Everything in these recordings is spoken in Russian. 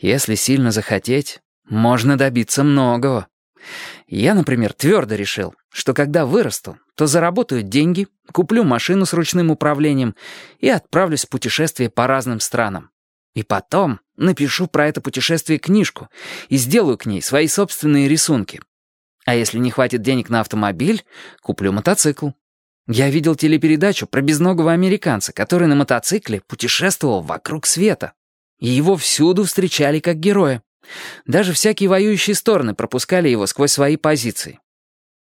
Если сильно захотеть, можно добиться многого. Я, например, твердо решил, что когда вырасту, то заработаю деньги, куплю машину с ручным управлением и отправлюсь в путешествие по разным странам. И потом напишу про это путешествие книжку и сделаю к ней свои собственные рисунки. А если не хватит денег на автомобиль, куплю мотоцикл. Я видел телепередачу про безногого американца, который на мотоцикле путешествовал вокруг света. И его всюду встречали как героя. Даже всякие воюющие стороны пропускали его сквозь свои позиции.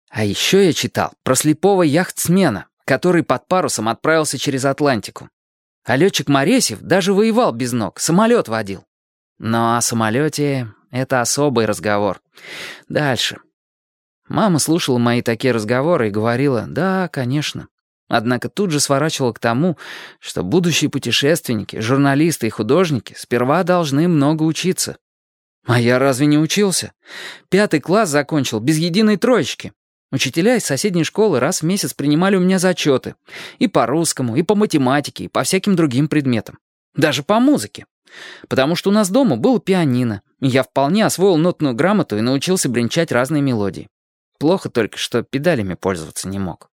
А еще я читал про слепого яхтсмена, который под парусом отправился через Атлантику. А летчик Моресев даже воевал без ног, самолет водил. Но о самолете — это особый разговор. Дальше. Мама слушала мои такие разговоры и говорила «да, конечно». Однако тут же сворачивала к тому, что будущие путешественники, журналисты и художники сперва должны много учиться. А я разве не учился? Пятый класс закончил без единой троечки. Учителя из соседней школы раз в месяц принимали у меня зачеты. И по русскому, и по математике, и по всяким другим предметам. Даже по музыке. Потому что у нас дома было пианино, и я вполне освоил нотную грамоту и научился бренчать разные мелодии. Плохо только, что педалями пользоваться не мог.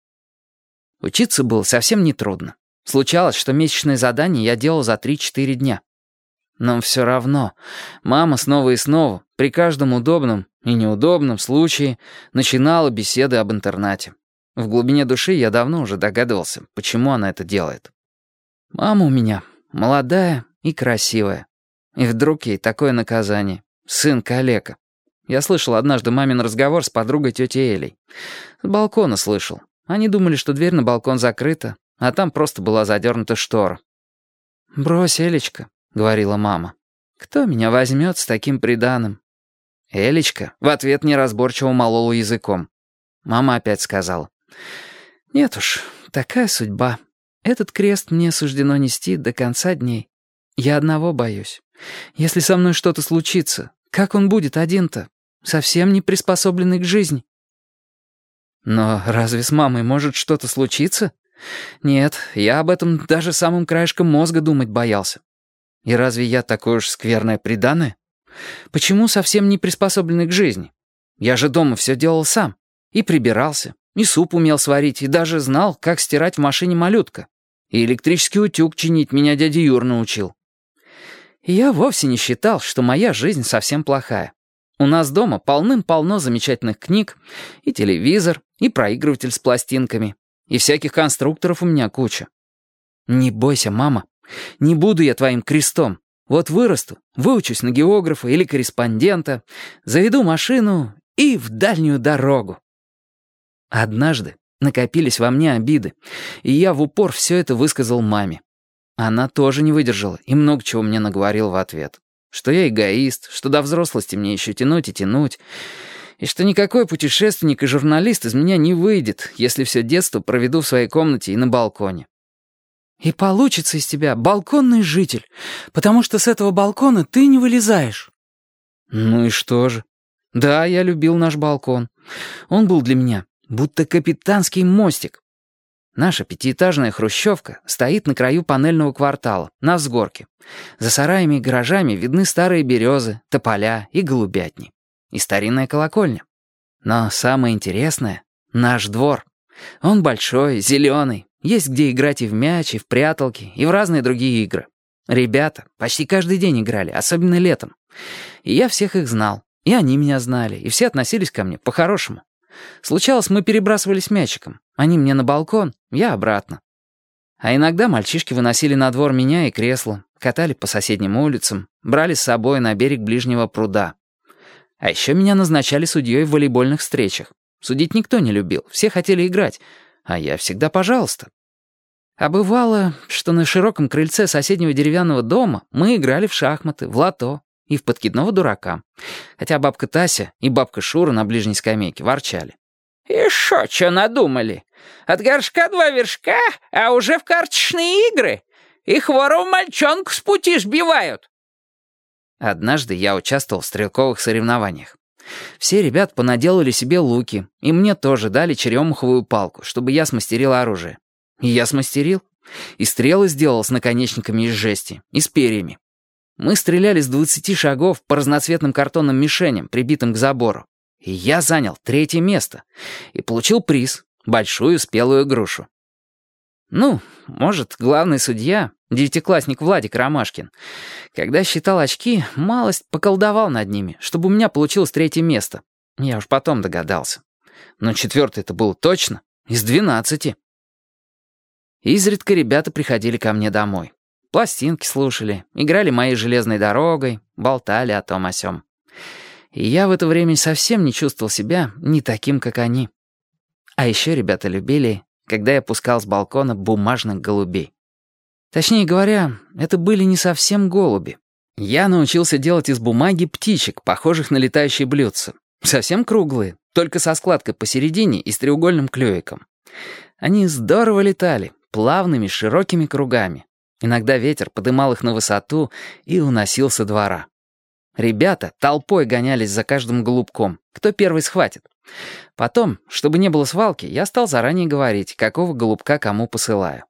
Учиться было совсем нетрудно. Случалось, что месячное задание я делал за 3-4 дня. Но все равно мама снова и снова, при каждом удобном и неудобном случае, начинала беседы об интернате. В глубине души я давно уже догадывался, почему она это делает. Мама у меня молодая и красивая. И вдруг ей такое наказание. Сын калека. Я слышал однажды мамин разговор с подругой тетей Элей. С балкона слышал. Они думали, что дверь на балкон закрыта, а там просто была задернута штора. «Брось, Элечка», — говорила мама. «Кто меня возьмет с таким приданым?» Элечка в ответ неразборчиво молола языком. Мама опять сказала. «Нет уж, такая судьба. Этот крест мне суждено нести до конца дней. Я одного боюсь. Если со мной что-то случится, как он будет один-то? Совсем не приспособленный к жизни». Но разве с мамой может что-то случиться? Нет, я об этом даже самым краешком мозга думать боялся. И разве я такое уж скверное преданное? Почему совсем не приспособленный к жизни? Я же дома все делал сам. И прибирался, и суп умел сварить, и даже знал, как стирать в машине малютка. И электрический утюг чинить меня дядя Юр научил. Я вовсе не считал, что моя жизнь совсем плохая. У нас дома полным-полно замечательных книг, и телевизор, и проигрыватель с пластинками, и всяких конструкторов у меня куча. Не бойся, мама, не буду я твоим крестом. Вот вырасту, выучусь на географа или корреспондента, заведу машину и в дальнюю дорогу. Однажды накопились во мне обиды, и я в упор все это высказал маме. Она тоже не выдержала и много чего мне наговорил в ответ. Что я эгоист, что до взрослости мне еще тянуть и тянуть, и что никакой путешественник и журналист из меня не выйдет, если все детство проведу в своей комнате и на балконе. И получится из тебя балконный житель, потому что с этого балкона ты не вылезаешь. Ну и что же? Да, я любил наш балкон. Он был для меня будто капитанский мостик. Наша пятиэтажная хрущевка стоит на краю панельного квартала, на взгорке. За сараями и гаражами видны старые березы, тополя и голубятни. И старинная колокольня. Но самое интересное — наш двор. Он большой, зеленый, есть где играть и в мяч, и в пряталки, и в разные другие игры. Ребята почти каждый день играли, особенно летом. И я всех их знал, и они меня знали, и все относились ко мне по-хорошему. Случалось, мы перебрасывались мячиком. Они мне на балкон, я обратно. А иногда мальчишки выносили на двор меня и кресло, катали по соседним улицам, брали с собой на берег ближнего пруда. А еще меня назначали судьей в волейбольных встречах. Судить никто не любил, все хотели играть, а я всегда пожалуйста. А бывало, что на широком крыльце соседнего деревянного дома мы играли в шахматы, в лото и в подкидного дурака. Хотя бабка Тася и бабка Шура на ближней скамейке ворчали. «И шо, чё надумали? От горшка два вершка, а уже в карточные игры? И хворого мальчонку с пути сбивают!» Однажды я участвовал в стрелковых соревнованиях. Все ребят понаделали себе луки, и мне тоже дали черемуховую палку, чтобы я смастерил оружие. И я смастерил. И стрелы сделал с наконечниками из жести, и с перьями. Мы стреляли с 20 шагов по разноцветным картонным мишеням, прибитым к забору. И я занял третье место. И получил приз — большую спелую грушу. Ну, может, главный судья, девятиклассник Владик Ромашкин, когда считал очки, малость поколдовал над ними, чтобы у меня получилось третье место. Я уж потом догадался. Но четвертое-то было точно, из двенадцати. Изредка ребята приходили ко мне домой. Пластинки слушали, играли моей железной дорогой, болтали о том о сём. И я в это время совсем не чувствовал себя не таким, как они. А еще ребята любили когда я пускал с балкона бумажных голубей. Точнее говоря, это были не совсем голуби. Я научился делать из бумаги птичек, похожих на летающие блюдца. Совсем круглые, только со складкой посередине и с треугольным клювиком. Они здорово летали, плавными широкими кругами. Иногда ветер подымал их на высоту и уносил со двора. Ребята толпой гонялись за каждым голубком, кто первый схватит. Потом, чтобы не было свалки, я стал заранее говорить, какого голубка кому посылаю.